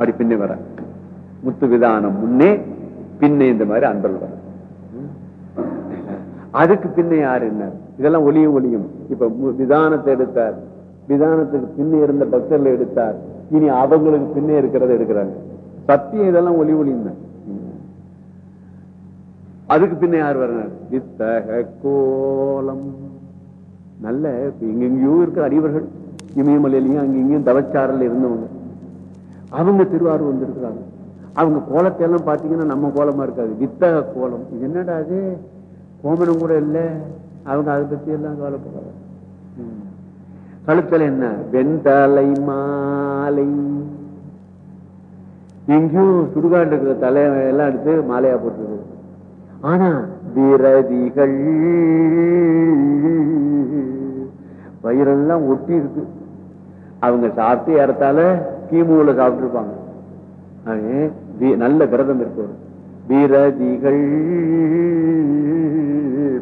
அப்படி பின்னே வர. முத்து விதானம் முன்னே பின்னே இந்த மாதிரி அன்பல் வர. அதுக்கு பின்னே யாரு என்ன இதெல்லாம் ஒளியும் ஒளியும். இப்ப விதானத்தை எடுத்தார். விதானத்துக்கு பின்னே இருந்த பக்தர்ல எடுத்தார். இனி அவங்களுக்கு பின்னே இருக்கிறத எடுக்கிறாங்க. சத்தியம் இதெல்லாம் ஒளி ஒளியும் தான். அதுக்கு பின்ன யார் வரணும் வித்தக கோலம். நல்ல இப்ப எங்கெங்கயோ இருக்க அறிவர்கள் இமயமலையிலையும் அங்கெங்கயும் தவச்சாரல் இருந்தவங்க. அவங்க திருவாரூர் வந்திருக்கிறாங்க. அவங்க கோலத்தை எல்லாம் பார்த்தீங்கன்னா நம்ம கோலமா இருக்காது. வித்தக கோலம். இது என்னடா அது கோமனம் கூட இல்ல. அவங்க அதை பத்தி எல்லாம் கவலைப்படுறாங்க ம். என்ன? வெண்தலை மாலை. எங்கேயும் சுடுகாடு இருக்கிற எல்லாம் எடுத்து மாலையா போட்டுருக்கு ஆனா விரதிகள் வயிறெல்லாம் ஒட்டி இருக்கு. அவங்க சாப்பிட்டு ஏறத்தால கிமுல சாப்பிட்டு இருப்பாங்க நல்ல விரதம் இருப்பவர். விரதிகள்.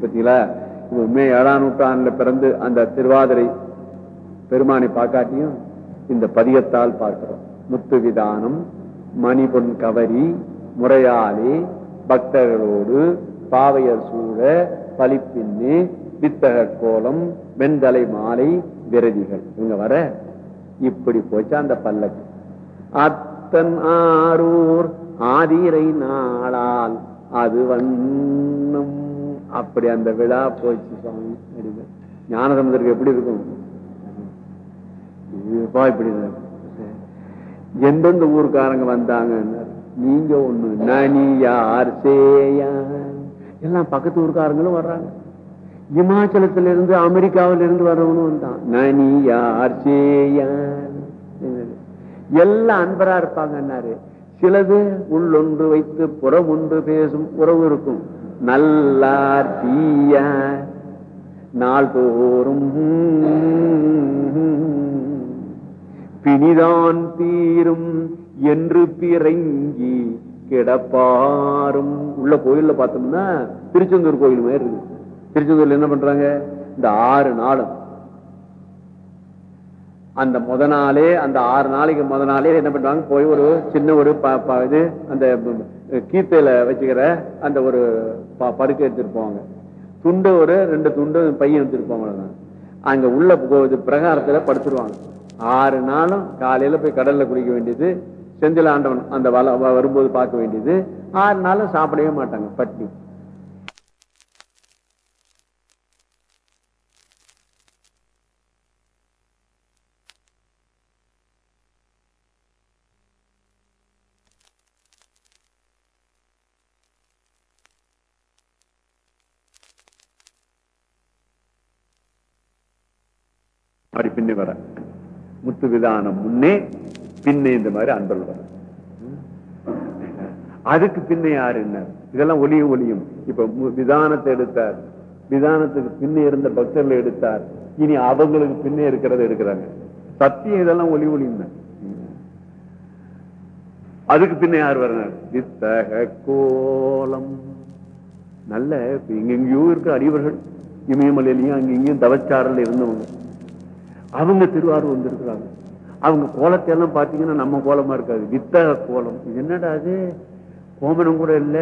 பத்தீங்களா? உண்மை ஏழாம் நூற்றாண்டுல பிறந்து அந்த திருவாதிரை பெருமானை பார்க்காட்டியும் இந்த பதியத்தால் பார்க்கிறோம். முத்து விதானம் மணிபொன் கவரி முறையாலே பக்தர்களோடு பாவையர் சூழ பலிப்பின்னு வித்தக கோலம் வெண்தலை மாலை விரதிகள். இவங்க வர இப்படி போச்சா அந்த பல்லக்கு. அத்தன் ஆரூர் ஆதிரை நாளால் அது வண்ணம். அப்படி அந்த விழா போச்சு சுவாமி ஞானசமுதருக்கு எப்படி இருக்கும்? இதுப்பா இப்படி எந்தெந்த ஊருக்காரங்க வந்தாங்க நீங்க ஒண்ணு நனி யார் எல்லாம் பக்கத்து ஊருக்காரங்களும் வர்றாங்க. இமாச்சலத்துல இருந்து அமெரிக்காவில இருந்து வர்றவனும் வந்தான். நனி யார் எல்லாம் அன்பரா இருப்பாங்கன்னாரு சிலது உள்ளொன்று வைத்து புறம் ஒன்று பேசும் உறவு இருக்கும். நல்லார் தீய நாள்தோறும். பிணிதான் தீரும் என்று பிறங்கி கிடப்பாரும். உள்ள கோயில்ல பார்த்தோம்னா திருச்செந்தூர் கோயில் மாதிரி இருக்கு. திருச்செந்தூர்ல என்ன பண்றாங்க? இந்த ஆறு நாளும் அந்த முத நாளே அந்த ஆறு நாளைக்கு முத நாளே என்ன பண்ணுவாங்க? போய் ஒரு சின்ன ஒரு ப- ப- இது அந்த கீர்த்தையில வச்சுக்கிற அந்த ஒரு ப- படுக்கை எடுத்துட்டு போவாங்க. துண்டு ஒரு ரெண்டு துண்டு பையன் எடுத்துருப்பாங்க அங்க உள்ள பிரகாரத்துல படுத்துருவாங்க. ஆறு நாளும் காலையில போய் கடல்ல குடிக்க வேண்டியது செந்தில் ஆண்டவன் அந்த வ- வரும்போது பார்க்க வேண்டியது. ஆறு நாளும் சாப்பிடவே மாட்டாங்க பட்னி. அப்படி பின்னே வர. முத்து விதானம் முன்னே பின்னே இந்த மாதிரி அன்பர்கள் வர. அதுக்கு பின்னே யாரு என்ன? இதெல்லாம் ஒளியும் ஒளியும் இப்ப விதானத்தை எடுத்தார். விதானத்துக்கு பின்னே இருந்த பக்தர்கள் எடுத்தார். இனி அவங்களுக்கு பின்னே இருக்கிறத எடுக்கிறாங்க. சத்தியம் இதெல்லாம் ஒளி ஒளியும் தான். அதுக்கு பின்ன யார் வரணும் வித்தக கோலம். நல்ல இப்ப எங்கெங்கயோ இருக்க அறிவர்கள் இமயமலையிலையும் அங்க இங்கேயும் தவச்சாரல் இருந்தவங்க. அவங்க திருவாரூர் வந்திருக்கிறாங்க. அவங்க கோலத்தை எல்லாம் பார்த்தீங்கன்னா நம்ம கோலமா இருக்காது. வித்தக கோலம். இது என்னடா அது? கோமனம் கூட இல்லை.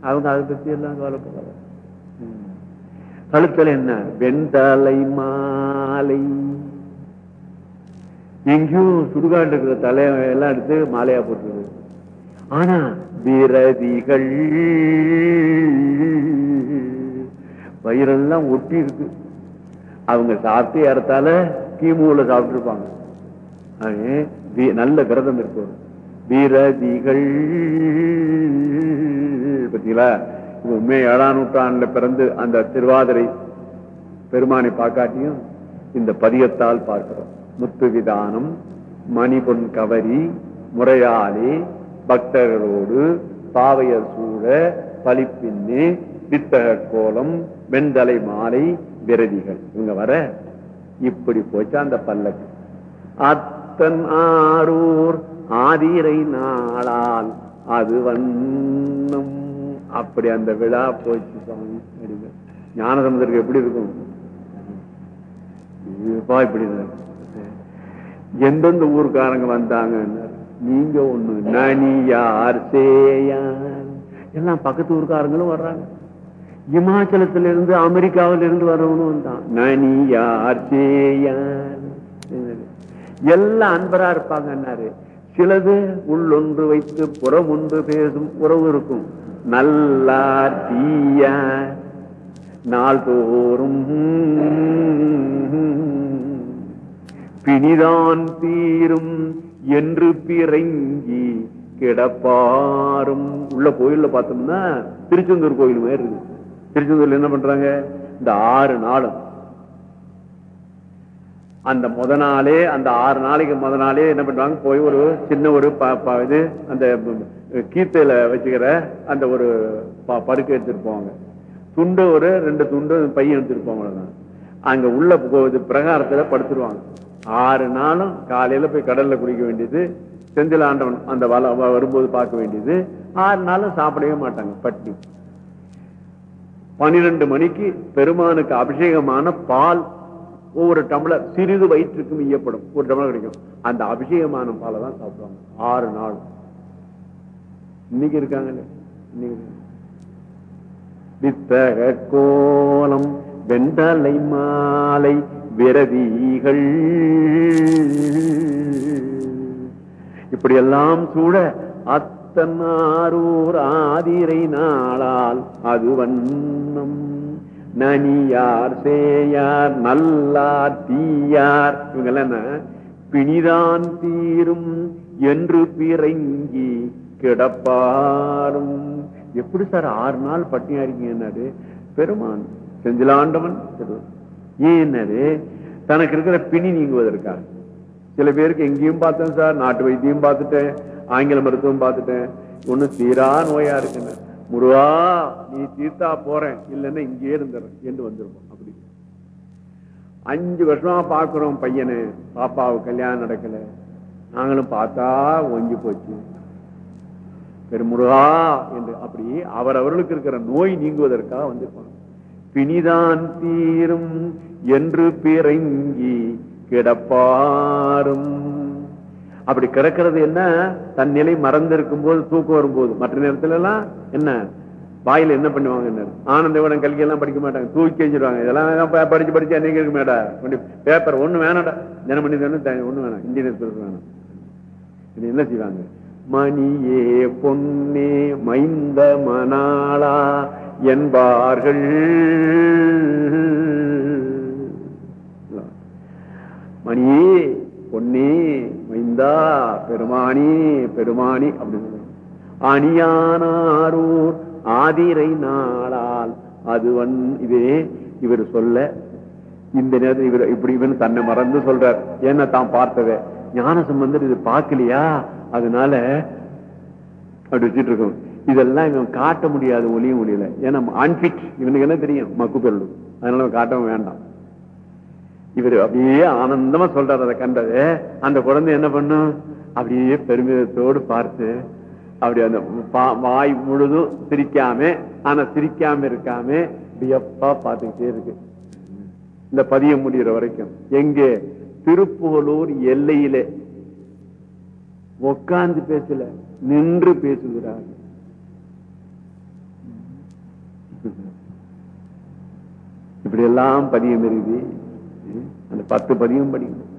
அவங்க அதை பத்தி எல்லாம் கவலைப்படுறாங்க ம். என்ன? வெண்தலை மாலை. எங்கேயும் சுடுகாடு இருக்கிற தலையை எல்லாம் எடுத்து மாலையா போட்டுருது. ஆனா விரதிகள் வயிறெல்லாம் ஒட்டி இருக்கு. அவங்க சாப்பிட்டு ஏறத்தால கிமுல சாப்பிட்டு இருப்பாங்க நல்ல விரதம் இருக்கும் விரதிகள். பத்தீங்களா? உண்மை ஏழாம் நூற்றாண்டுல பிறந்து அந்த திருவாதிரை பெருமானை பார்க்காட்டியும் இந்த பதியத்தால் பார்க்கிறோம். முத்து விதானம் மணிபொன் கவரி முறையாலே பக்தர்களோடு பாவையர் சூழ பளிப்பின்னு வித்தக கோலம் வெண்தலை மாலை விரதிகள். இவங்க வர இப்படி போச்சு அந்த பல்லக்கு. அத்தன் ஆரூர் ஆதிரை நாளால் அது வண்ணம். அப்படி அந்த விழா போச்சு சுவாமி. ஞானசமுதருக்கு எப்படி இருக்கும்? இப்படி எந்தெந்த ஊருக்காரங்க வந்தாங்க நீங்க ஒண்ணு நனியார் சேயார் எல்லாம் பக்கத்து ஊருக்காரங்களும் வர்றாங்க. இமாச்சலத்துல இருந்து வரவனும் இருந்து வர்றவனும் வந்தான் நனியார் சேயார் எல்லாம் அன்பரா இருப்பாங்கன்னாரு சிலது உள்ளொன்று வைத்து புறம் ஒன்று பேசும் உறவு இருக்கும். நல்லார் தீய நாள்தோறும் பிணிதான் தீரும் என்று பிறங்கி கிடப்பாரும். உள்ள கோயில்ல பார்த்தோம்னா திருச்செந்தூர் கோயில் மாதிரி இருக்கு திருச்செந்தூர்ல என்ன பண்றாங்க? இந்த ஆறு நாளும் அந்த முத நாளே அந்த ஆறு நாளைக்கு முத நாளே என்ன பண்றாங்க? போய் ஒரு சின்ன ஒரு ப- ப- இது அந்த கீத்தையில வச்சுக்கிற அந்த ஒரு ப- படுக்கை எடுத்துட்டு போவாங்க. துண்டு ஒரு ரெண்டு துண்டு பையன் எடுத்துட்டு போவாங்க அங்க உள்ள போகுது பிரகாரத்துல படுத்துருவாங்க. ஆறு நாளும் காலையில போய் கடல்ல குடிக்க வேண்டியது செந்தில் ஆண்டவன் அந்த வரும்போது பார்க்க வேண்டியது. ஆறு நாளும் சாப்பிடவே மாட்டாங்க பட்டி. பனிரெண்டு மணிக்கு பெருமானுக்கு அபிஷேகமான பால் ஒவ்வொரு டம்ளர் சிறிது வயிற்றுக்கும் ஈயப்படும். ஒரு டம்ளர் கிடைக்கும். அந்த அபிஷேகமான பாலை தான் சாப்பிடுவாங்க. ஆறு நாள். இன்னைக்கு இருக்காங்கல்ல? இன்னைக்கு இருக்காங்க. வித்தக கோலம் வெண்டலை மாலை விரதிகள். இப்படியெல்லாம் சூட அத்த தன்னாரூர் ஆதிரை நாளால் அது வண்ணம். நனியார் சேயார் நல்லார் தீயார் இவங்கெல்லாம் பிணிதான் தீரும் என்று பிறங்கி கிடப்பாரும். எப்படி சார் ஆறு நாள் பட்டினியா இருக்கீங்க என்னது? பெருமான் செஞ்சிலாண்டவன் திருவள்ளுவர். ஏன் என்னது? தனக்கு இருக்கிற பிணி நீங்குவதற்காக. சில பேருக்கு எங்கேயும் பார்த்தேன் சார் நாட்டு வைத்தியம் பார்த்துட்டேன். ஆங்கில மருத்துவம் பார்த்துட்டேன். ஒண்ணு தீரா நோயா இருக்குன்னு. முருகா நீ தீர்த்தா போறேன். இல்லைன்னா இங்கேயே இருந்துறேன் என்று வந்துருப்போம் அப்படி. அஞ்சு வருஷமா பாக்குறோம் பையனு. பாப்பாவுக்கு கல்யாணம் நடக்கல. நாங்களும் பார்த்தா ஒஞ்சி போச்சு. பெருமுருகா என்று அப்படி அவரவர்களுக்கு இருக்கிற நோய் நீங்குவதற்காக வந்திருப்பாங்க. பிணிதான் தீரும் என்று பிறங்கி கிடப்பாரும். அப்படி கிடக்கிறது என்ன? தன் நிலை மறந்திருக்கும் போது தூக்கம் வரும்போது. மற்ற நேரத்துல எல்லாம் என்ன? வாயில என்ன பண்ணுவாங்க என்ன? ஆனந்த விடம் கல்வி எல்லாம் படிக்க மாட்டாங்க. தூக்கி வச்சிருவாங்க இதெல்லாம் படிச்சு படிச்சு அன்னைக்கு இருக்க மேடா. பேப்பர் ஒண்ணு வேணாடா தினமணி தானே ஒண்ணு வேணாம். இன்ஜினியர் வேணாம். இது என்ன செய்வாங்க? மணியே பொன்னே மைந்த மணாளா என்பார்கள். மணியே பொன்னே மைந்தா பெருமானி பெருமானி அப்படின்னு அணியானாரூர் ஆதிரை நாளால் அதுவன் இதே இவர் சொல்ல இந்த நேரத்தில் இவர் இப்படி இவன் தன்னை மறந்து சொல்றார். ஏன்னா தான் பார்த்தத. ஞான சம்பந்தர் இது பார்க்கலையா? அதனால அப்படி வச்சுட்டு இருக்கோம். இதெல்லாம் இவன் காட்ட முடியாது ஒளியும் ஒளியில ஏன்னா அன்பிட் இவனுக்கு என்ன தெரியும்? மக்கு பொருள் அதனால காட்டவும் வேண்டாம். இவர் அப்படியே ஆனந்தமா சொல்றாரு அதை கண்டது. அந்த குழந்தை என்ன பண்ணும் அப்படியே பெருமிதத்தோடு பார்த்து அப்படி அந்த பா- வாய் முழுதும் சிரிக்காம ஆனா சிரிக்காம இருக்காம வியப்பா பார்த்துக்கிட்டே இருக்கு. இந்த பதியம் முடிகிற வரைக்கும். எங்கே? திருப்புகலூர் எல்லையிலே. உட்கார்ந்து பேசல நின்று பேசுகிறார். இப்படி எல்லாம் பதியம் இருக்குது. அந்த பத்து பதியம் படிக்கணும்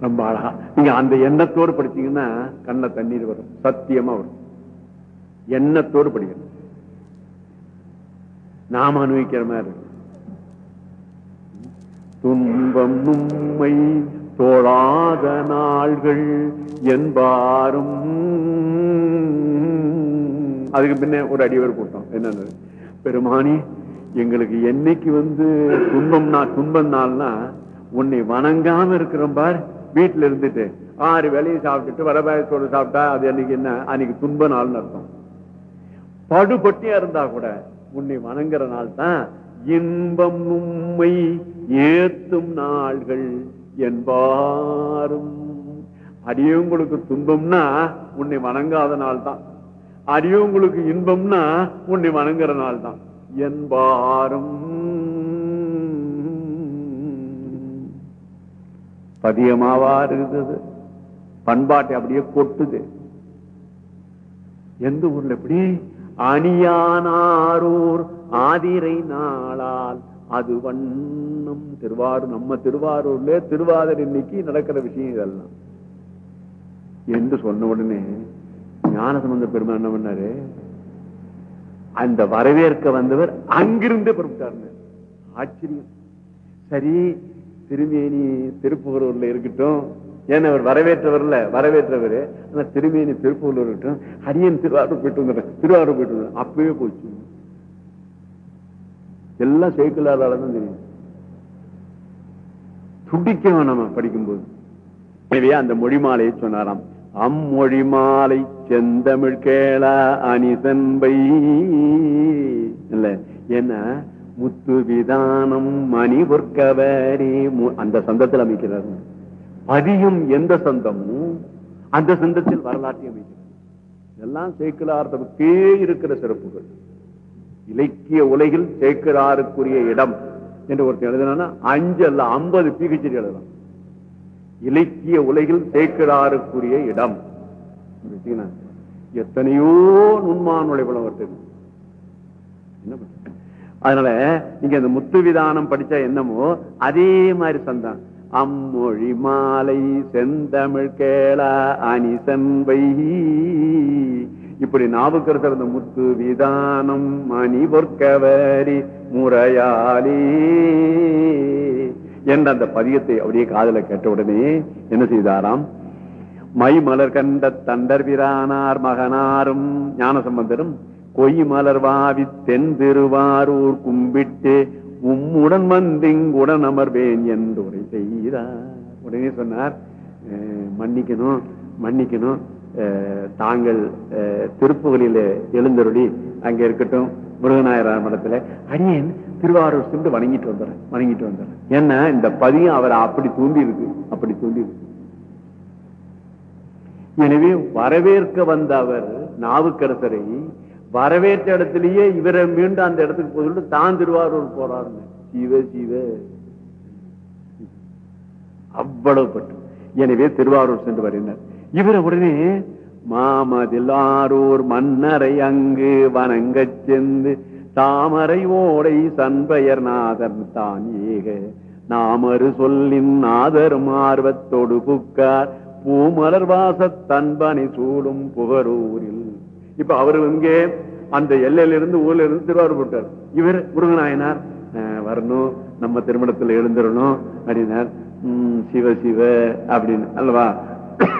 ரொம்ப அழகா. நீங்க அந்த எண்ணத்தோடு படிச்சீங்கன்னா கண்ண தண்ணீர் வரும். சத்தியமா வரும். எண்ணத்தோடு படிக்கணும். நாம அனுபவிக்கிற மாதிரி துன்பம் நும்மை தோழாத நாள்கள் என்பாரும். அதுக்கு பின்ன ஒரு அடிவர் கூட்டம் என்னன்னு பெருமானி எங்களுக்கு என்னைக்கு வந்து துன்பம்னா துன்பம் நாள்னா உன்னை வணங்காம இருக்கிறோம் பார். வீட்டுல இருந்துட்டு ஆறு வேலையை சாப்பிட்டுட்டு வரபாயத்தோடு சாப்பிட்டா அது அன்னைக்கு என்ன? அன்னைக்கு துன்ப நாள்னு அர்த்தம். படுபட்டியா இருந்தா கூட உன்னை வணங்குற நாள் தான் இன்பம் உண்மை ஏத்தும் நாள்கள் என்பாரும். அடியவங்களுக்கு துன்பம்னா உன்னை வணங்காத நாள் தான் அடியவங்களுக்கு இன்பம்னா உன்னை வணங்குற நாள் தான் என்பாரும். பதியமாவா இருந்தது பண்பாட்டை அப்படியே கொட்டுது. எந்த ஊர்ல எப்படி? அணியானாரூர் ஆதிரை நாளால் அது வண்ணம். திருவாரூர் நம்ம திருவாரூர்ல திருவாதிரை இன்னைக்கு நடக்கிற விஷயம் இதெல்லாம். என்று சொன்ன உடனே ஞானசம்பந்த பெருமை என்ன பண்ணாரு? அந்த வரவேற்க வந்தவர் அங்கிருந்தே புறப்பட்டார் ஆச்சரியம். சரி திருமேனி திருப்புகலூர்ல இருக்கட்டும். ஏன்னா அவர் வரவேற்றவர்ல வரவேற்றவர். ஆனா திருமேனி திருப்பூர்ல இருக்கட்டும். அரியன் திருவாரூர் போயிட்டு வந்துடுறேன். திருவாரூர் போயிட்டு வந்துடுறேன். அப்பவே போச்சு. எல்லாம் சேர்க்கலாதால தான் தெரியும். துடிக்கணும் நம்ம படிக்கும்போது. எனவே அந்த மொழி மாலையை சொன்னாராம். அம்மொழி மாலை செந்தமிழ் கேளா அணிசன்பை. இல்ல என்ன? முத்து விதானம் மணி பொற்கவரே அந்த சந்தத்தில் அமைக்கிறார். பதியும் எந்த சந்தமும் அந்த சந்தத்தில் வரலாற்றை அமைக்கிறார் இதெல்லாம் சேக்கிலார்த்தமுக்கே இருக்கிற சிறப்புகள். இலக்கிய உலகில் சேக்கிராருக்குரிய இடம் என்று ஒருத்தர் எழுதினா அஞ்சு அல்ல ஐம்பது பிஹெச்டி எழுதலாம். இலக்கிய உலகில் தேக்கிடாருக்குரிய இடம். எத்தனையோ நுண்மான் உழைப்புலவர்கிட்ட அதனால நீங்க இந்த முத்து விதானம் படிச்சா என்னமோ அதே மாதிரி சந்தான் அம்மொழி மாலை செந்தமிழ் கேளா அணிசன்பை இப்படி நாவுக்கரசர் இருந்த முத்து விதானம் மணி பொற்கவரி முறையாலே என்ற அந்த பதியத்தை அப்படியே காதல கேட்ட உடனே என்ன செய்தாராம்? மை மலர் கண்ட தண்டர் பிரானார் மகனாரும் ஞானசம்பந்தரும் கொய் மலர் வாவி தென் திருவாரூர் கும்பிட்டு உம்முடன் வந்திங்குடன் அமர்வேன் என்று உரை செய்தார் உடனே சொன்னார் மன்னிக்கணும் மன்னிக்கணும். தாங்கள் திருப்புகளில் எழுந்தருளி அங்கே இருக்கட்டும் முருகநாயரார் மடத்தில். அடியேன் திருவாரூர் சென்று வணங்கிட்டு வந்துடுறேன் வணங்கிட்டு வந்துடுறேன் ஏன்னா இந்த பதியம் அவரை அப்படி தூண்டி இருக்கு அப்படி தூண்டி இருக்கு எனவே வரவேற்க வந்த அவர் நாவுக்கரசரை வரவேற்ற இடத்திலேயே இவரை மீண்டும் அந்த இடத்துக்கு போய் தான் திருவாரூர் போறாருன்னு. சிவ சிவ அவ்வளவு பட்டு எனவே திருவாரூர் சென்று வருகிறார். இவரை உடனே மாமதிலாரூர் மன்னரை அங்கு வணங்க சென்று தாமரை ஓடை சண்பயர் நாதன் தான் ஏக. நாமரு சொல்லின் நாதர் ஆர்வத்தோடு புக்கார். பூமலர் வாசத்தன்பனை சூடும் புகரூரில். இப்ப அவர் இங்கே அந்த எல்லையிலிருந்து ஊர்ல இருந்து திருவாரூர் போட்டார். இவர் முருகநாயனார். வரணும். நம்ம திருமணத்துல எழுந்துடணும் அப்படின்னார். உம் சிவ சிவ அப்படின்னு. அல்லவா?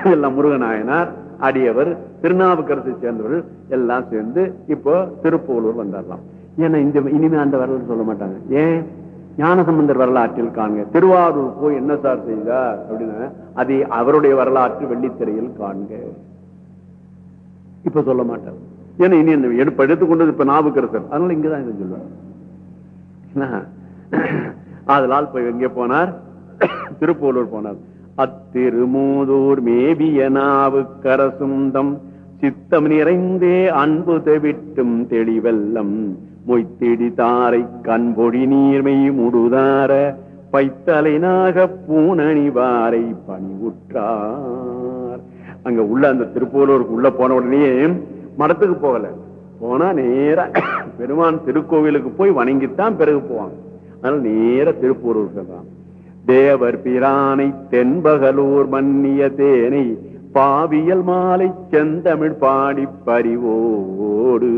எல்லாம் முருகநாயனார் அடியவர் திருநாவுக்கரசை சேர்ந்தவர்கள் எல்லாம் சேர்ந்து இப்போ திருப்பூலூர் வந்தாரலாம். ஏன்னா இந்த இனிமே அந்த வரலாறு சொல்ல மாட்டாங்க. ஏன்? ஞானசம்பந்தர் வரலாற்றில் காண்க. திருவாரூர் போய் என்ன சார் செய்தார் அப்படின்னு அதை அவருடைய வரலாற்று வெள்ளித்திரையில் காண்க. இப்ப சொல்ல மாட்டார். ஏன்னா இனி இந்த எடுப்பு எடுத்துக்கொண்டது இப்ப நாவுக்கரசர். அதனால இங்கதான் இதை சொல்லுவார். அதனால் இப்ப எங்கே போனார்? திருப்பூலூர் போனார். அத்திருமூதூர் மேபிய நாவுக்கரசுந்தம் சித்தம் நிறைந்தே அன்பு தெவிட்டும் தெளிவெல்லம். மொய்த்திடி தாரை கண்பொடி நீர்மை முடுதார பைத்தலை நாக பூனணிவாரை பணிவுற்றார். அங்க உள்ள அந்த திருப்பூலூருக்கு உள்ள போன உடனே மடத்துக்கு போகல. போனா நேர பெருமான் திருக்கோவிலுக்கு போய் வணங்கித்தான் பிறகு போவாங்க அதனால நேர திருப்பூரூர் தான் தேவர் பிரானை தென்பகலூர் மன்னிய தேனை பாவியல் மாலை செந்தமிழ் பாடி பறிவோடு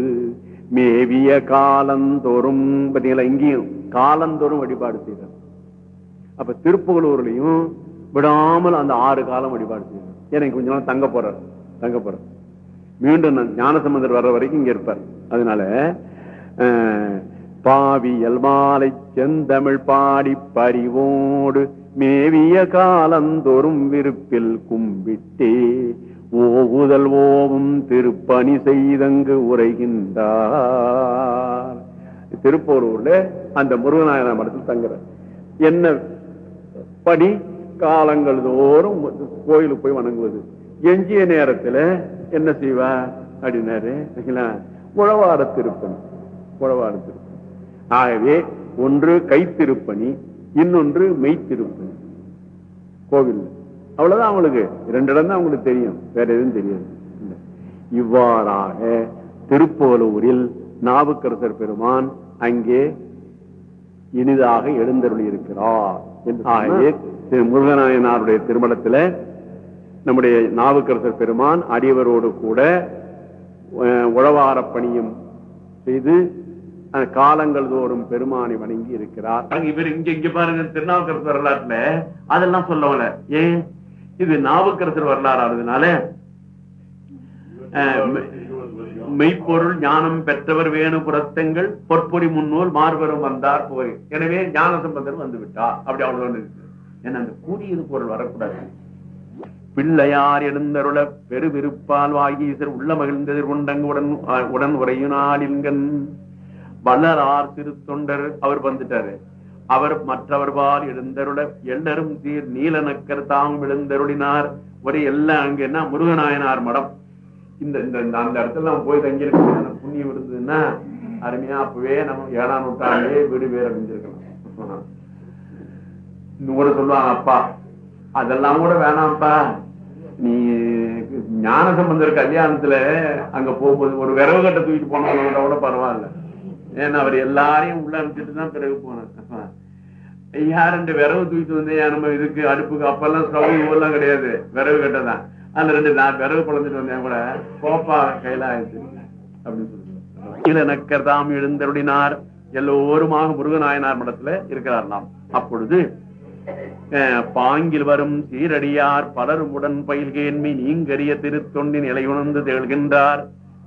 மேவிய காலந்தோறும் பார்த்தீங்களா இங்கேயும் காலந்தோறும் வழிபாடு செய்தார் அப்ப திருப்புகலூர்லயும் விடாமல் அந்த ஆறு காலம் வழிபாடு செய்தார் ஏன்னா கொஞ்ச நாள் தங்க போறார் தங்க போறார். மீண்டும் ஞானசம்பந்தர் வர்ற வரைக்கும் இங்க இருப்பார். அதனால பாவியல் மாலை செந்தமிழ் பாடி பறிவோடு மேவிய காலந்தோறும் விருப்பில் கும்பிட்டே ஓகுதல் ஓவும் திருப்பணி செய்தங்கு உரைகின்றார். திருப்பூரூர்ல அந்த முருகநாயன மடத்தில் தங்குற என்ன பணி காலங்கள் தோறும் கோயிலுக்கு போய் வணங்குவது. எஞ்சிய நேரத்துல என்ன செய்வா? அப்படின்னாரு உழவார திருப்பணி. உழவார திருப்பணி. ஆகவே ஒன்று கைத்திருப்பணி இன்னொன்று மெய்த்திருப்பணி. கோவில் அவ்வளவுதான் அவங்களுக்கு. இரண்டு இடம் தான் அவங்களுக்கு தெரியும். வேற எதுவும் தெரியாது. இவ்வாறாக திருப்போலூரில் நாவுக்கரசர் பெருமான் அங்கே இனிதாக எழுந்தருளி இருக்கிறார் திரு முருகநாயனாருடைய திருமணத்துல நம்முடைய நாவுக்கரசர் பெருமான் அடியவரோடு கூட அஹ், உழவாரப் பணியும் செய்து காலங்கள் தோறும் பெருமானை வணங்கி இருக்கிறார். இவர் இங்க இங்க பாருங்க திருநாவுக்கரசர் வரலாற்றுல அதெல்லாம் சொல்லவல ஏன்? இது நாவுக்கரசர் வரலாறு ஆனதுனால அஹ், மெய்ப்பொருள் ஞானம் பெற்றவர் வேணு புரத்தங்கள் பொற்பொறி முன்னூல் மார்பெரும் வந்தார் போய். எனவே ஞான சம்பந்தர் வந்து விட்டார் அப்படி அவ்வளவு இருக்கு ஏன்னா அந்த கூடியது பொருள் வரக்கூடாது. பிள்ளையார் எழுந்தருள பெருவிருப்பால் வாகீசர் உள்ள மகிழ்ந்ததிர் உண்டங்குடன் உடன் உடன் உரையுனாலிங்கன். வள்ளலார் திரு தொண்டர் அவர் வந்துட்டாரு. அவர் மற்றவர்பால் எழுந்தருள எல்லரும் தீர் நீலநக்கர் தாம் எழுந்தருளினார் ஒரு எல்லாம் அங்க என்ன? முருகநாயனார் மடம். இந்த இந்த அந்த இடத்துல நம்ம போய் தங்கியிருக்க புண்ணியம் இருந்ததுன்னா அருமையா அப்பவே நம்ம ஏழாம் நூற்றாண்டே வீடு பேர் அடைஞ்சிருக்கலாம் இன்னும் கூட சொல்லுவாங்க அப்பா அதெல்லாம் கூட வேணாம்ப்பா. நீ ஞான சம்பந்தர் கல்யாணத்துல அங்க போகும்போது ஒரு விரவு கட்டை தூக்கிட்டு போனவங்களோட கூட பரவாயில்ல. ஏன்னா அவர் எல்லாரையும் உள்ள அனுப்பிச்சிட்டு தான் பிறகு போனார். ஐயா ரெண்டு விரவு தூக்கிட்டு வந்தேன் நம்ம இதுக்கு அடுப்புக்கு அப்பெல்லாம் ஸ்டவ் எல்லாம் கிடையாது. விரவு கட்டதான் அந்த ரெண்டு நான் விரவு குழந்துட்டு வந்தேன் கூட கோப்பா கையில ஆயிடுச்சு. அப்படின்னு சொல்லுவேன் இல்ல நக்கர் எல்லோருமாக முருகநாயனார் மடத்துல இருக்கிறார் நாம். அப்பொழுது அஹ், பாங்கில் வரும் சீரடியார் பலரும் உடன் பயில்கேன்மை நீங்கரிய திருத்தொண்டின் நிலையுணர்ந்து திகழ்கின்றார்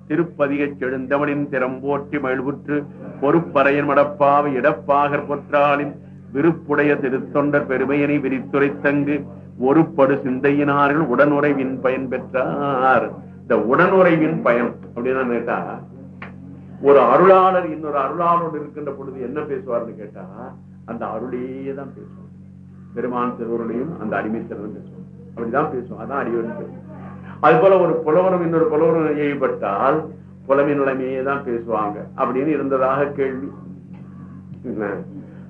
திருப்பதிகச் செழுந்தவனின் திறம்போற்றி மகிழ்வுற்று பொறுப்பறையின் மடப்பாவை இடப்பாகர் பொற்றாளின் விருப்புடைய திருத்தொண்டர் பெருமையினை விரித்துரைத்தங்கு ஒருபடு சிந்தையினார்கள் உடனுறைவின் பயன் பெற்றார். இந்த உடனுறைவின் பயன் அப்படின்னு கேட்டா ஒரு அருளாளர் இன்னொரு அருளாளோடு இருக்கின்ற பொழுது என்ன பேசுவார்னு கேட்டா அந்த அருளையே தான் பேசுவார். பெருமான் திருவருளையும் அந்த அடிமை திறனும் பேசுவோம் அப்படிதான் பேசுவோம் அதான் அடிவன் பேசுவோம் அது போல ஒரு புலவரும் இன்னொரு புலவரும் ஏற்பட்டால் புலவின் நிலைமையே தான் பேசுவாங்க அப்படின்னு இருந்ததாக கேள்வி. என்ன?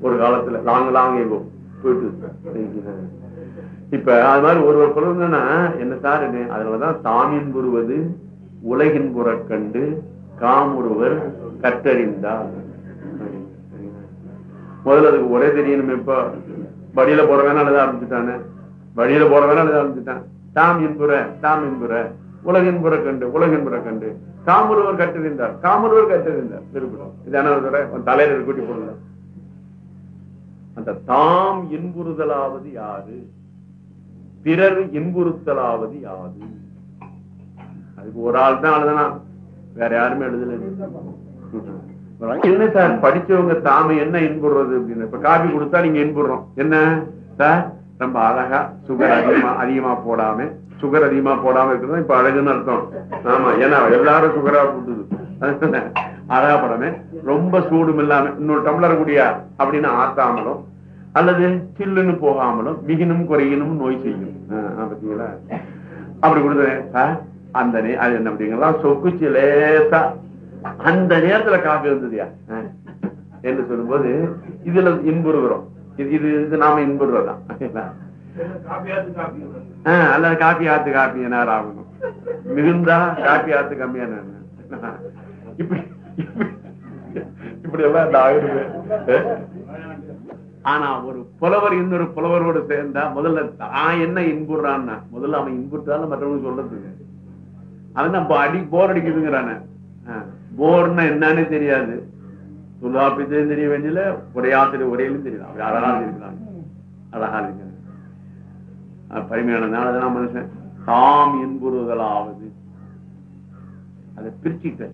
ஒரு காலத்துல. லாங் லாங் எங்கோ போயிட்டு இப்ப அது மாதிரி ஒருவர் ஒரு என்ன சார் என்ன அதுலதான் தாமின் புருவது உலகின் புறக்கண்டு காமுருவர் கற்றறிந்தார். முதல்ல அதுக்கு ஒரே தெரியணும் இப்ப. வழியில போறவன எழுத ஆரம்பிச்சுட்டானே. வழியில போறவன எழுத ஆரம்பிச்சுட்டான். தாம் இன்புற தாம் இன்புற உலகின் புற கண்டு உலகின் புற கண்டு. காமுருவர் கற்றறிந்தார். காமுருவர் கற்றறிந்தார். திருப்பிடும் இதான ஒரு தலையில கூட்டி போடல அந்த தாம் இன்புறுதலாவது யாரு? பிறர் இன்புறுத்தலாவது யாது அதுக்கு ஒரு ஆள் தான் எழுதலாம் வேற யாருமே எழுதல என்ன சார் படிச்சவங்க தாம என்ன இன்புறது அப்படின்னு. இப்ப காபி கொடுத்தா நீங்க இன்புறோம் என்ன? சார் ரொம்ப அழகா சுகர் அதிகமா அதிகமா போடாம சுகர் அதிகமா போடாம இருக்கிறது இப்ப அழகுன்னு அர்த்தம். ஆமா ஏன்னா எல்லாரும் சுகரா போட்டுது. அழகா படமே ரொம்ப சூடும் இல்லாம இன்னொரு டம்ளர் குடியா? அப்படின்னு ஆத்தாமலும் அல்லது சில்லுன்னு போகாமலும் மிகினும் குறையினும் நோய் செய்யும். ஆஹ் அப்படி கொடுத்தேன் அந்த நேரம் அது என்ன அப்படிங்களா சொக்குச்சு லேசா அந்த நேரத்துல காப்பி வந்ததுயா? என்று என்று சொல்லும்போது இதுல இன்புறுகிறோம். இது இது இது நாம இன்புறுறதுதான் ஆஹ் அல்லது காப்பி ஆத்து காப்பி என்ன ஆகணும் மிகுந்தா காப்பி ஆத்து கம்மியான இப்படி இப்படி- இப்படி எல்லாம் இந்த ஆனா ஒரு புலவர் இன்னொரு புலவரோடு சேர்ந்தா முதல்ல தான் என்ன இன்புறான்னா முதல்ல அவன் இன்புற்றாலும் மற்றவங்க சொல்றதுக்கு அவன் நம்ம அடி போர் அடிக்குதுங்கிறான. போர்னா என்னன்னு தெரியாது. துலாபித்தையும் தெரிய வேண்டியல உரையாசிரியர் உரையிலும் தெரியல அப்படி அழகா இருக்கிறாங்க அழகா இருக்கிறாங்க பரிமையான அதெல்லாம் மனுஷன். தாம் இன்புறுதலாவது. அதை பிரிச்சுக்க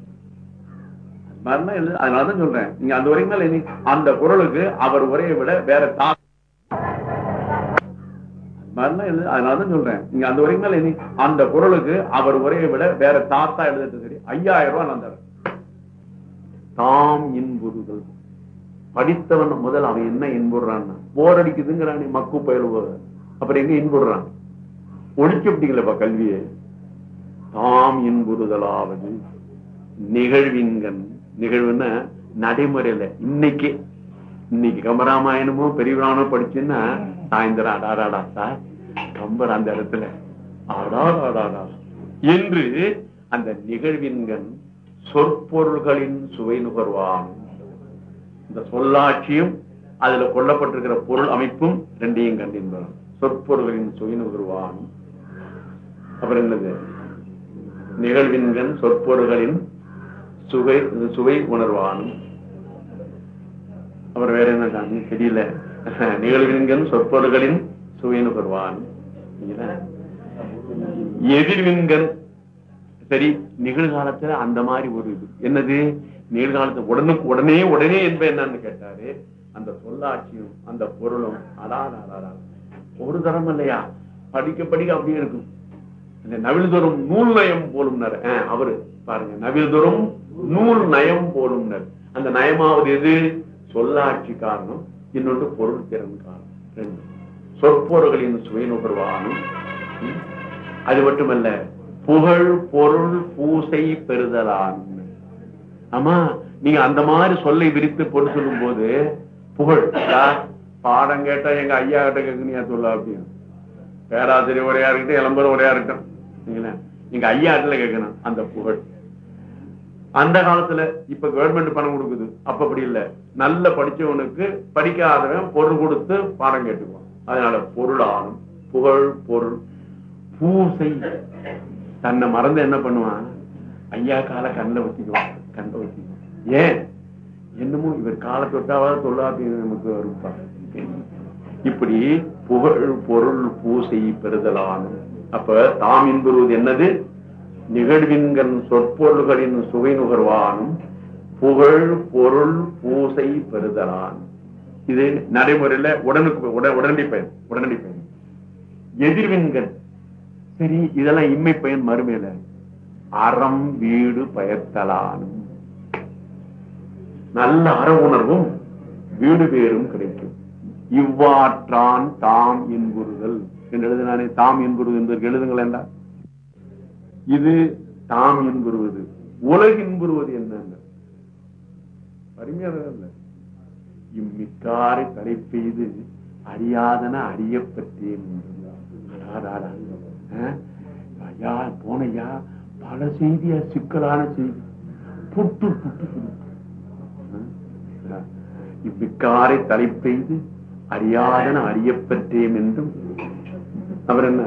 மரணம் இல்லை அதனாலதான் சொல்றேன். நீங்க அந்த வரைக்கும் மேல அந்த குரலுக்கு அவர் உரையை விட வேற தா மரணம் இல்லை அதனாலதான் சொல்றேன். நீங்க அந்த வரைக்கும் மேல அந்த குரலுக்கு அவர் உரையை விட வேற தாத்தா எழுதிட்டு சரி ஐயாயிரம் ரூபாய் நான் தரேன். தாம் இன்புறுதல். படித்தவன் முதல் அவன் என்ன இன்புறான் போர் அடிக்குதுங்கிறான் மக்கு பயிலுவ அப்புறம் எங்க இன்புறான் ஒழிக்க கல்வியை. தாம் இன்புறுதலாவது நிகழ்வின்கண் நிகழ்வுன்னா நடைமுறையில இன்னைக்கு. இன்னைக்கு கம்பராமாயணமோ பெரியவரானோ படிச்சுன்னா சாயந்தரம் அடாடாடா சார் கம்பர் அந்த இடத்துல. அடாடாடாடா என்று அந்த நிகழ்வின்கண் சொற்பொருள்களின் சுவை நுகர்வான். இந்த சொல்லாட்சியும் அதுல கொல்லப்பட்டிருக்கிற பொருள் அமைப்பும் ரெண்டையும் கண்டிருந்தான் சொற்பொருள்களின் சுவை நுகர்வான். அப்புறம் என்னது? நிகழ்வின்கண் சொற்பொருள்களின் சுவை சுவை உணர்வானும் அப்புறம் வேற என்ன தெரியல. நிகழ்வின்கண் சொற்பொருள்களின் சுவை நுகர்வான். எதிர்வின்கண் சரி நிகழ்காலத்துல அந்த மாதிரி ஒரு இது. என்னது? நிகழ்காலத்து உடனுக்கு உடனே உடனே என்ப என்னன்னு கேட்டாரு. அந்த சொல்லாட்சியும் அந்த பொருளும் அடாத அடாதா ஒரு தரம் இல்லையா? படிக்க படிக்க அப்படியே இருக்கும். இந்த நவில்தொரும் நூல் நயம் போலும் அவரு. பாருங்க நவில்தொரும் நூல் நயம் போலும் அந்த நயமாவது எது? சொல்லாட்சி காரணம் இன்னொன்று பொருள் திறன் காரணம். ரெண்டு சொற்பொருள்களின் சுவை நுகர்வானும். அது மட்டுமல்ல புகழ் பொருள் பூசை பெறுதலான். ஆமா நீங்க அந்த மாதிரி சொல்லை விரித்து பொருள் சொல்லும் போது புகழ் பாடம் கேட்டா எங்க ஐயா கிட்ட கேக்குனியா சொல்ல அப்படின்னு. பேராசிரியர் உரையா இருக்கட்டும் இளம்பர் உரையா இருக்கட்டும் நீங்க எங்க ஐயா கிட்ட கேட்கணும் அந்த புகழ். அந்த காலத்துல இப்ப கவர்மெண்ட் பணம் கொடுக்குது. அப்ப அப்படி இல்ல. நல்ல படிச்சவனுக்கு படிக்காதவன் பொருள் கொடுத்து பாடம் கேட்டுக்குவான். அதனால பொருளானும் புகழ் பொருள் பூசை. தன்னை மறந்து என்ன பண்ணுவான்? ஐயா கால கண்ணில் வச்சுக்குவான். கண்ணில் வச்சுக்குவான். ஏன்? என்னமோ இவர் காலை தொட்டாவது தொல்லாது நமக்கு வருப்பா இப்படி புகழ் பொருள் பூசை பெறுதலானும். அப்ப தாம் என்பது என்னது? நிகழ்வின்கண் சொற்பொருள்களின் சுவை நுகர்வானும் புகழ் பொருள் பூசை பெறுதலான். இது நடைமுறையில உடனுக்கு உடனடி பயன் உடனடி பயன். எதிர்வின்கண். சரி இதெல்லாம் இம்மை பயன் மறுமையில. அறம் வீடு பயத்தலானும். நல்ல அற உணர்வும் வீடு பேரும் கிடைக்கும். இவ்வாற்றான் தாம் என்புறுதல் என்று எழுதினானே தாம் என்புறுவது என்பதற்கு எழுதுங்கள் என்றால் இது தாம் என்புறுவது உலகின்புறுவது என்ன? அருமையான இம்மிக்காரை தலை பெய்து அறியாதன அறியப்பட்டேன் ஐயா போனையா? பல செய்தியா சிக்கலான செய்தி. புட்டு புட்டு இவ்விக்காரை தலை பெய்து அறியாதன அறியப்பட்டேன் என்றும். அவர் என்ன?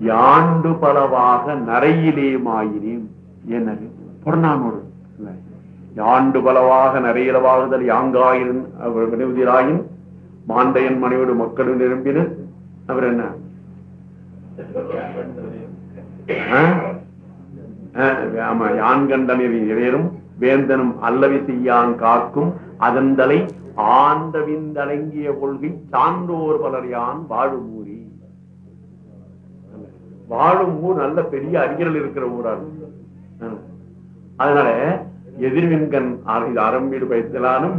யாண்டு பலவாக நரையிலே மாயினேன் என்னது? புறநானூறு. யாண்டு பலவாக நரையிலவாகுதல் யாங்காயின் அவர் மாண்டையன் மனைவிடு மக்களும் நிரம்பின. அவர் என்ன? ஆ? ஆமா யான் கண்டனில் இறையரும் வேந்தனும் அல்லவி செய்யான் காக்கும் அதன் தலை ஆண்டவிந்தடங்கிய கொள்கை சான்றோர் பலர் யான் வாழுமூரி வாழும் ஊர் நல்ல பெரிய அறிஞர்கள் இருக்கிற ஊரா அதனால எதிர்வின்கண் இது அறம் வீடு பயத்தலானும்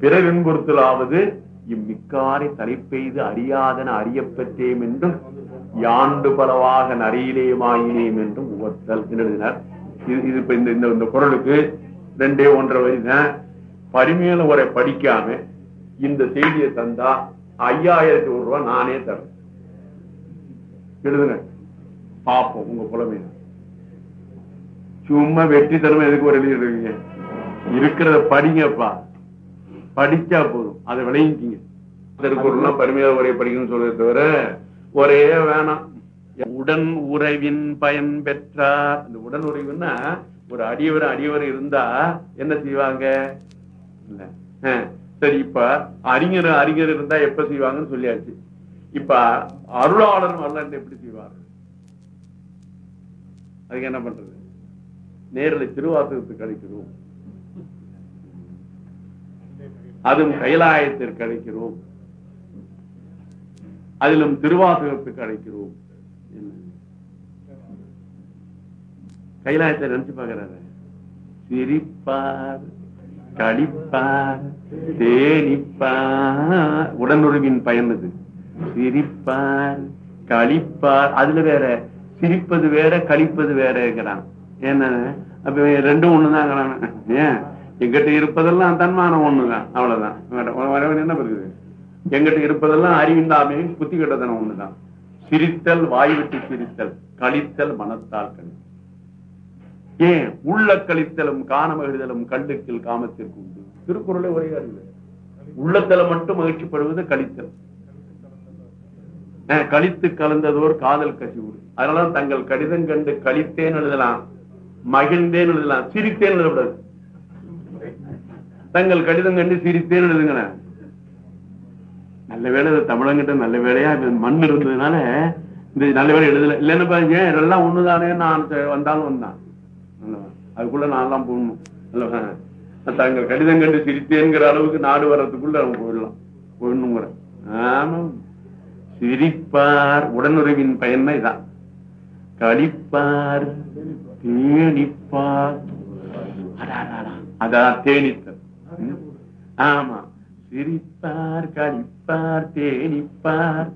பிறவின் பொறுத்தலாவது இம்மிக்காரை தலைப்பெய்து அறியாதன அறியப்பற்றேம் என்றும் யாண்டு பலவாக நரையிலேமாயினேம் என்றும் உவத்தல் எழுதினார். இது இது இப்ப இந்த இந்த- இந்த குரலுக்கு ரெண்டே ஒன்றரை வயது பரிமையில உரை படிக்காம இந்த செய்தியை தந்தா ஐயாயிரத்தி ஒரு ரூபாய் நானே தரேன். எழுதுங்க. பாப்போம் உங்க புலமையை சும்மா வெற்றி தரமா எதுக்கு ஒரு எழுதிடுவீங்க இருக்கிறத படிங்கப்பா. படிச்சா போதும். அதை விளையிக்கிங்க திருக்குறள்லாம் பரிமையாக உரையை படிக்கணும்னு சொல்றதை தவிர ஒரே வேணாம். உடன் உறவின் பயன் பெற்றார். அந்த உடன் உறவுன்னா ஒரு அடியவர் அடியவர் இருந்தா என்ன செய்வாங்க? இல்ல. சரி இப்ப அறிஞர் அறிஞர் இருந்தா எப்ப செய்வாங்கன்னு சொல்லியாச்சு. இப்ப அருளாளர் வரலாறு எப்படி செய்வார்? அதுக்கு என்ன பண்றது? நேரில் திருவாசகத்துக்கு அழைக்கிறோம். அதுவும் கைலாயத்திற்கு அழைக்கிறோம். அதிலும் திருவாசகத்துக்கு அழைக்கிறோம். கைலாயத்தை நினைச்சு பாக்குறாரு சிரிப்பார் கழிப்பார் தேனிப்பார் உடனுறவின் பயன் சிரிப்பார் கழிப்பார் அதுல வேற சிரிப்பது வேற கழிப்பது வேற என்ன அப்ப ரெண்டும் ஒண்ணுதான் ஏன்? எங்கிட்ட இருப்பதெல்லாம் தன்மானம் ஒண்ணுதான். அவ்வளவுதான். என்ன இருக்குது எங்கிட்ட இருப்பதெல்லாம் அறிவில்லாமே புத்தி கட்டதனம் ஒண்ணுதான். சிரித்தல் வாய் விட்டு சிரித்தல் கழித்தல் மனத்தால் கழித்தல் ஏன்? உள்ள கழித்தலும் காணமகிழ்தலும் கண்டுக்கில் காமத்திற்கு உண்டு. திருக்குறளை ஒரே அறிவு. உள்ளத்துல மட்டும் மகிழ்ச்சிப்படுவது கழித்தல் கழித்து கலந்ததோர் காதல் கசிவு அதனால தங்கள் கடிதம் கண்டு கழித்தேன் எழுதலாம் மகிழ்ந்தேன் எழுதலாம் சிரித்தேன் எழுதக்கூடாது தங்கள் கடிதம் கண்டு சிரித்தேன் எழுதுங்க நல்ல வேலை இது தமிழங்கிட்ட நல்ல வேலையா மண் இருந்ததுனால இந்த நல்ல வேலை எழுதல. இல்லைன்னு பாருங்க எல்லாம் ஒண்ணுதானே நான் வந்தாலும் வந்தான். அதுக்குள்ள நான் தான் போடணும் தங்கள் கடிதம் கண்டு சிரித்தேங்கிற அளவுக்கு நாடு வர்றதுக்குள்ள நம்ம போயிடலாம். போயிடணுங்கிற. ஆமா. சிரிப்பார். உடனுறவின் பயன் இதான். கழிப்பார் தேனிப்பார். அதான் தேனித்தல். ஆமா. சிரிப்பார் கழிப்பார் தேனிப்பார்.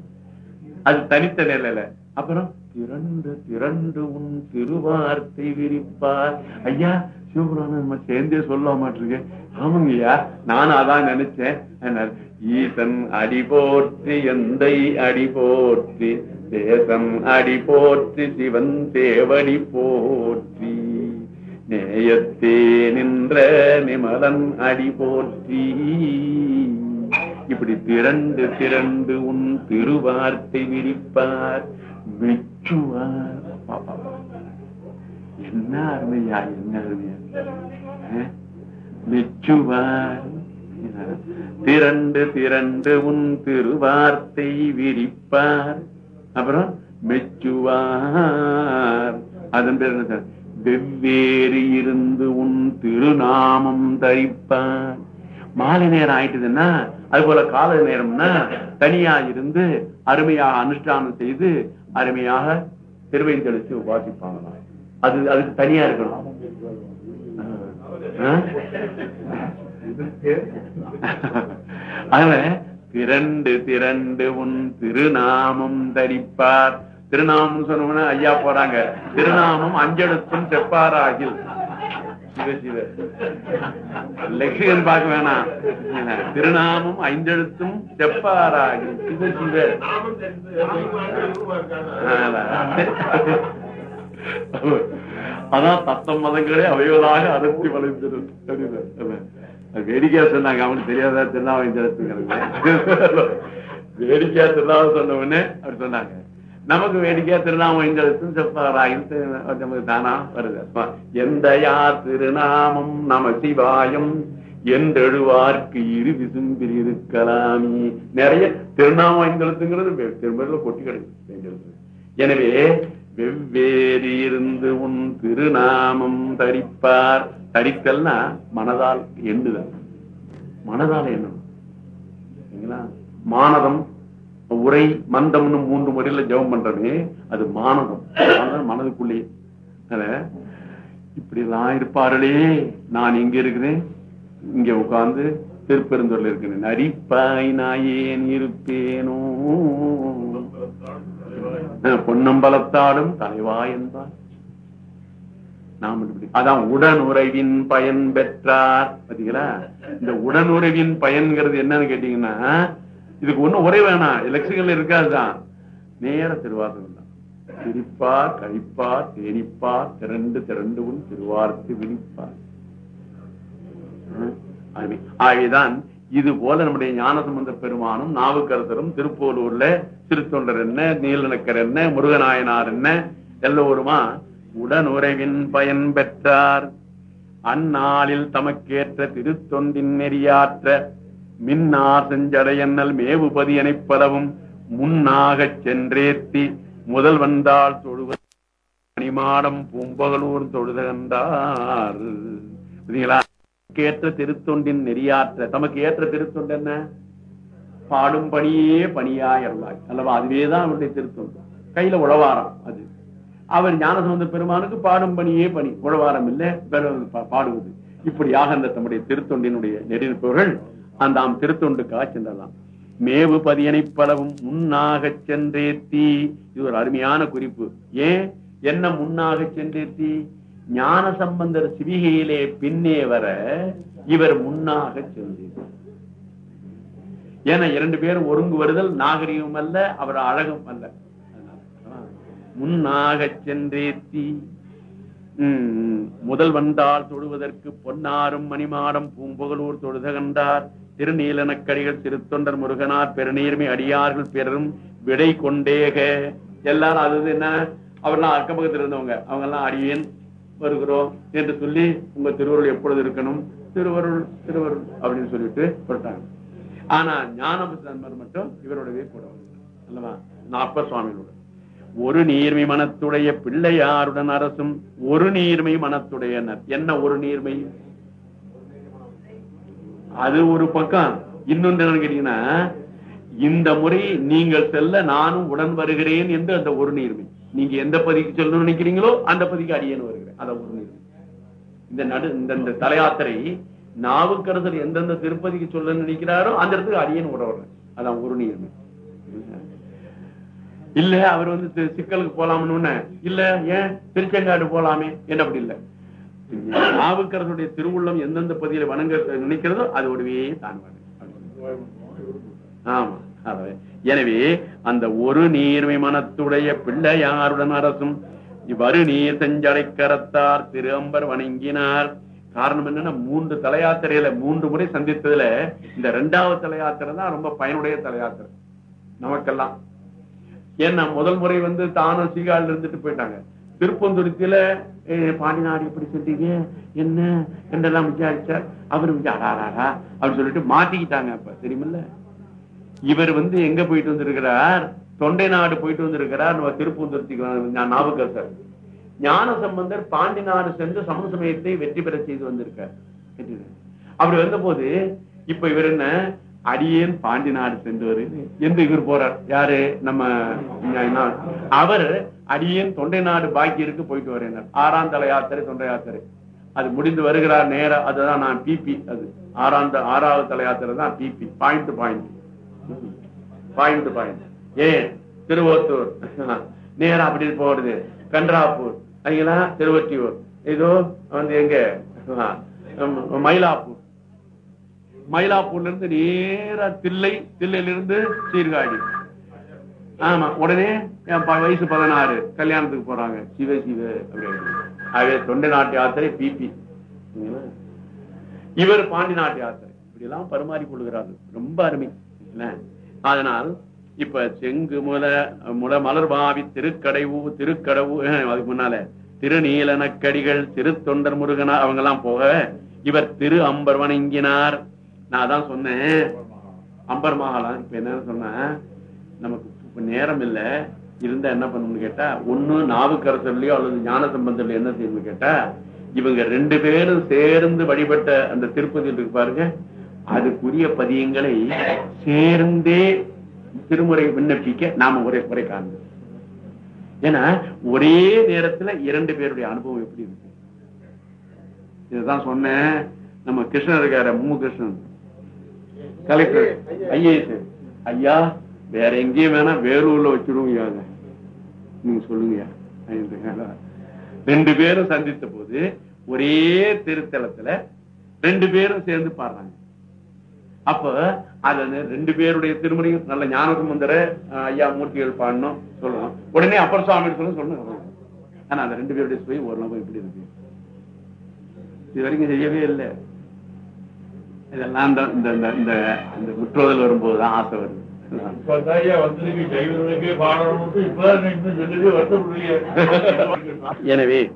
அது தனித்த நிலையில. அப்புறம் திரண்டு திரண்டு உன் திருவார்த்தை விரிப்பார். ஐயா சிவபுராணம் நம்ம சேர்ந்தே சொல்ல மாட்டிருக்கு ஆமாங்கய்யா நானும் அதான் நினைச்சேன். ஈசன் அடி போற்றி எந்தை அடி போற்றி தேசம் அடி போற்றி சிவன் தேவடி போற்றி நேயத்தே நின்ற நிமலன் அடி போற்றி. இப்படி திரண்டு திரண்டு உன் திருவார்த்தை விரிப்பார். மெச்சுவார் பாப்பா. என்ன அருமையா என்ன அருமையா மெச்சுவார் திரண்டு திரண்டு உன் திருவார்த்தை விரிப்பார். அப்புறம் மெச்சுவார். அதன் பேர் என்ன சார்? வெவ்வேறு இருந்து உன் திருநாமம் தரிப்பார். மாலை நேரம் ஆயிட்டுதுன்னா அது போல கால நேரம்னா தனியா இருந்து அருமையாக அனுஷ்டானம் செய்து அருமையாக திருவை தெளிச்சு உபாசிப்பாங்களாம். அது அதுக்கு தனியா இருக்கணும்? அதனால திரண்டு திரண்டு உன் திருநாமம் தரிப்பார். திருநாமம் சொன்னோம்னா ஐயா போறாங்க. திருநாமம் அஞ்செழுத்தும் செப்பாராகில். லட்சியம் பார்க்க வேணாம். திருநாமம் ஐந்தெழுத்தும் செப்பாராகில். சிவ சிவ. அதான் தத்தம் மதங்களே அவையோதாக அறுத்தி வளைந்திருந்தது வேடிக்கையா சொன்னாங்க. அவனுக்கு தெரியாதா திருநாமஞ்சலத்துங்கிறது வேடிக்கையா திருநாவை சொன்ன உடனே அப்படி சொன்னாங்க. நமக்கு வேடிக்கையா திருநாமஞ்சலத்தும் செப்பாராயும் நமக்கு தானா வருது. எந்த யார் திருநாமம் நம சிவாயம்? என்றெழுவார்க்கு இரு விசும்பில் இருக்கலாமி. நிறைய திருநாமம் ஐந்தெழுத்துங்கிறது திரும்ப கொட்டி கிடக்கு. எனவே வெவ்வேறு இருந்து உன் திருநாமம் தரிப்பார். தரித்தல்னா மனதால் எண்ணுதல். மனதால் எண்ணணும். மானதம் உரை மந்தம்னு மூன்று முறையில ஜெபம் பண்றமே அது மானதம். மனதுக்குள்ளேயே. இப்படி எல்லாம் இருப்பார்களே நான் இங்க இருக்கிறேன். இங்க உட்கார்ந்து திருப்பெருந்தூர்ல இருக்கிறேன். நரிப்பாய் நாயேன் ஏன் இருப்பேனோ? பொன்னம்பலத்தாடும் தலைவா என்பார். நாம் அதான் உடனுறவின் பயன் பெற்றார். பாத்தீங்களா? இந்த உடனுறவின் பயன்கிறது என்னன்னு கேட்டீங்கன்னா இதுக்கு ஒண்ணும் உரை வேணாம். எலெக்ஷன்கள் இருக்காதுதான். நேர திருவாசகம் தான். சிரிப்பார் கழிப்பார் தேனிப்பார் திரண்டு திரண்டு உன் திருவார்த்து விழிப்பார். ஆகவே- ஆகவேதான் இது போல நம்முடைய ஞானசம்பந்த பெருமானும் நாவுக்கரசரும் திருப்போலூர்ல திருத்தொண்டர் என்ன நீலநக்கர் என்ன முருகநாயனார் என்ன எல்லோருமா உடனுறைவின் பயன் பெற்றார். அந்நாளில் தமக்கேற்ற திருத்தொண்டின் நெறியாற்ற மின்னார் செஞ்சடையன்னல் மேவுபதி எனப்பலவும் முன்னாகச் சென்றேத்தி முதல் வந்தால் தொழுவது மணிமாடம் பூம்பகலூர் தொழுதகண்டார் புரியுங்களா ஏற்ற திருத்தொண்டின் நெறியாற்ற. தமக்கு ஏற்ற திருத்தொண்டு என்ன? பாடும் பணியே பணியாய் அருளாய் அல்லவா? அதுவேதான் அவருடைய திருத்தொண்டு. கையில உழவாரம் அது. அவர் ஞானசம்பந்த பெருமானுக்கு பாடும் பணியே பணி. உழவாரம் இல்ல பா- பாடுவது. இப்படியாக அந்த தம்முடைய திருத்தொண்டினுடைய நெறியிருப்பவர்கள் அந்த ஆம் திருத்தொண்டுக்காக சென்றலாம். மேவு பதியனை பலவும் முன்னாகச் சென்றேத்தி. இது ஒரு அருமையான குறிப்பு. ஏன்? என்ன முன்னாக சென்றேத்தி? ஞான சம்பந்தர் சிவிகையிலே பின்னே வர இவர் முன்னாக சென்றார் ஏன்னா இரண்டு பேரும் ஒருங்கு வருதல் நாகரிகம் அல்ல அவர் அழகும் அல்ல. முன்னாக சென்றேத்தி. உம், முதல் வந்தால் தொழுவதற்கு பொன்னாரும் மணிமாடம் பூம்புகலூர் தொழுத கண்டார். திருநீலனக்கடிகள் திருத்தொண்டர் முருகனார் பெருநீர்மை அடியார்கள் பெரும் விடை கொண்டேக. எல்லாரும் அது என்ன? அவர்லாம் அக்கம் பக்கத்தில் இருந்தவங்க. அவங்க எல்லாம் அடியேன். வருகிறோம் என்று சொல்லி உங்க திருவருள் எப்பொழுது இருக்கணும்? திருவருள் திருவருள் அப்படின்னு சொல்லிட்டு போட்டாங்க ஆனா ஞானபுத்தன்மர் மட்டும் இவருடைய கூட அல்லவா? நாப்ப சுவாமியோட ஒரு நீர்மை மனத்துடைய பிள்ளையாருடன் அரசும் ஒரு நீர்மை மனத்துடைய என்ன ஒரு நீர்மை? அது ஒரு பக்கம். இன்னொன்று என்னன்னு கேட்டீங்கன்னா இந்த முறை நீங்கள் செல்ல நானும் உடன் வருகிறேன் என்று அந்த ஒரு நீர்மை. நீங்க எந்த பதிக்கு சொல்லணும்னு நினைக்கிறீங்களோ அந்த பதிக்கு அடியேன்னு வருகிறேன். அதை ஒரு இந்த நடு இந்த இந்த தலையாத்திரை நாவுக்கரசர் எந்தெந்த திருப்பதிக்கு சொல்ல நினைக்கிறாரோ அந்த இடத்துக்கு அடியன் விட அதான் ஒரு இல்ல அவர் வந்து சிக்கலுக்கு போலாம்னு இல்ல ஏன் திருச்செங்காடு போலாமே? என்ன அப்படி இல்ல. நாவுக்கரசுடைய திருவுள்ளம் எந்தெந்த பதியில வணங்க நினைக்கிறதோ அதோடவே தான் வணங்கும். ஆமா அதான் எனவே அந்த ஒரு நீர்மை மனத்துடைய பிள்ளையாருடன் அரசும் இவ்வரு நீர் செஞ்சடை கரத்தார் திரு அம்பர் வணங்கினார். காரணம் என்னன்னா மூன்று தலையாத்திரையில மூன்று முறை சந்தித்ததுல இந்த இரண்டாவது தலையாத்திரை தான் ரொம்ப பயனுடைய தலையாத்திரை. நமக்கெல்லாம். ஏன்னா முதல் முறை வந்து தானும் சீகாழில இருந்துட்டு போயிட்டாங்க. திருப்பந்துருத்தில பாண்டிநாடு எப்படி சொல்றீங்க என்ன? என்றெல்லாம் விசாரிச்சார். அவரு விசாராரா அப்படின்னு சொல்லிட்டு மாத்திக்கிட்டாங்க அப்ப தெரியுமில்ல? இவர் வந்து எங்க போயிட்டு வந்திருக்கிறார்? தொண்டை நாடு போயிட்டு வந்திருக்கிறார். நம்ம திருப்பூந்துருத்திக்கு ஞாபகம் சார் ஞான சம்பந்தர் பாண்டி நாடு சென்று சமண சமயத்தை வெற்றி பெற செய்து வந்திருக்கார். அப்படி வந்தபோது இப்ப இவர் என்ன? அடியேன் பாண்டி நாடு சென்றவர் என்று இவர் போறார். யாரு? நம்ம அவர் அடியேன் தொண்டை நாடு பாக்கியிருக்கு போயிட்டு வரேன் ஆறாம் தலை யாத்திரை தொண்டை யாத்திரை அது முடிந்து வருகிறார் நேரா அதுதான் நான் பிபி அது ஆறாம் ஆறாவது தலை யாத்திரை தான் BP point point point point. ஏன்? திருவத்தூர். நேரா அப்படி போறது கன்றாப்பூர். அங்கெல்லாம் திருவொற்றியூர். இதோ வந்து எங்க? மயிலாப்பூர். மயிலாப்பூர்ல இருந்து நேரா தில்லை தில்லையிலிருந்து சீர்காழி. ஆமா உடனே என் வயசு பதினாறு. கல்யாணத்துக்கு போறாங்க. சிவ சிவ அப்படின்னு. ஆகவே தொண்டை நாட்டு யாத்திரை பிபி. இவர் பாண்டி நாட்டு யாத்திரை. இப்படி எல்லாம் பரிமாறி கொள்கிறார்கள். ரொம்ப அருமை. அதனால் இப்ப செங்கு முல முல மலர்பாவி திருக்கடைவு திருக்கடவு அதுக்கு முன்னால திருநீலனக்கடிகள் திருத்தொண்டர் முருகனா அவங்க எல்லாம் போக இவர் திரு அம்பர் வணங்கினார் நான் தான் சொன்னேன். அம்பர் மகாலாம் இப்ப என்ன சொன்ன நமக்கு இப்ப நேரம் இல்ல. இருந்தா என்ன பண்ணணும்னு கேட்டா ஒண்ணு நாவுக்கரசர்லயோ அல்லது ஞான சம்பந்தர்லயோ என்ன செய்யணும்னு கேட்டா இவங்க ரெண்டு பேரும் சேர்ந்து வழிபட்ட அந்த திருப்பதி இருக்கு பாருங்க அதுக்குரிய பதியங்களை சேர்ந்தே திருமுறை விண்ணப்பிக்க நாம ஒரே முறை காண்போம் ஏன்னா ஒரே நேரத்துல இரண்டு பேருடைய அனுபவம் எப்படி இருக்கு? இதுதான் சொன்னேன். நம்ம கிருஷ்ணன் இருக்காரு மு. கிருஷ்ணன். Collector IAS. ஐயா வேற எங்கேயும் வேணா வேலூர்ல வச்சிடுவோம் நீங்க சொல்லுங்க ரெண்டு பேரும் சந்தித்த போது ஒரே திருத்தலத்துல ரெண்டு பேரும் சேர்ந்து பாடுறாங்க. அப்ப அது வந்து ரெண்டு பேருடைய திருமுறையும் நல்ல ஞானசமுந்தர அஹ், ஐயா மூர்த்திகள் பாடணும் சொல்லணும் உடனே அப்பர் சுவாமி சொல்லணும் ஆனா அந்த ரெண்டு பேருடைய சுவை ஓரளவு இப்படி இருக்கு. இது வரைக்கும் செய்யவே இல்லை. இதெல்லாம் இந்த இந்த இந்த- முற்றோதல் வரும்போதுதான் ஆசை வருது. எனவே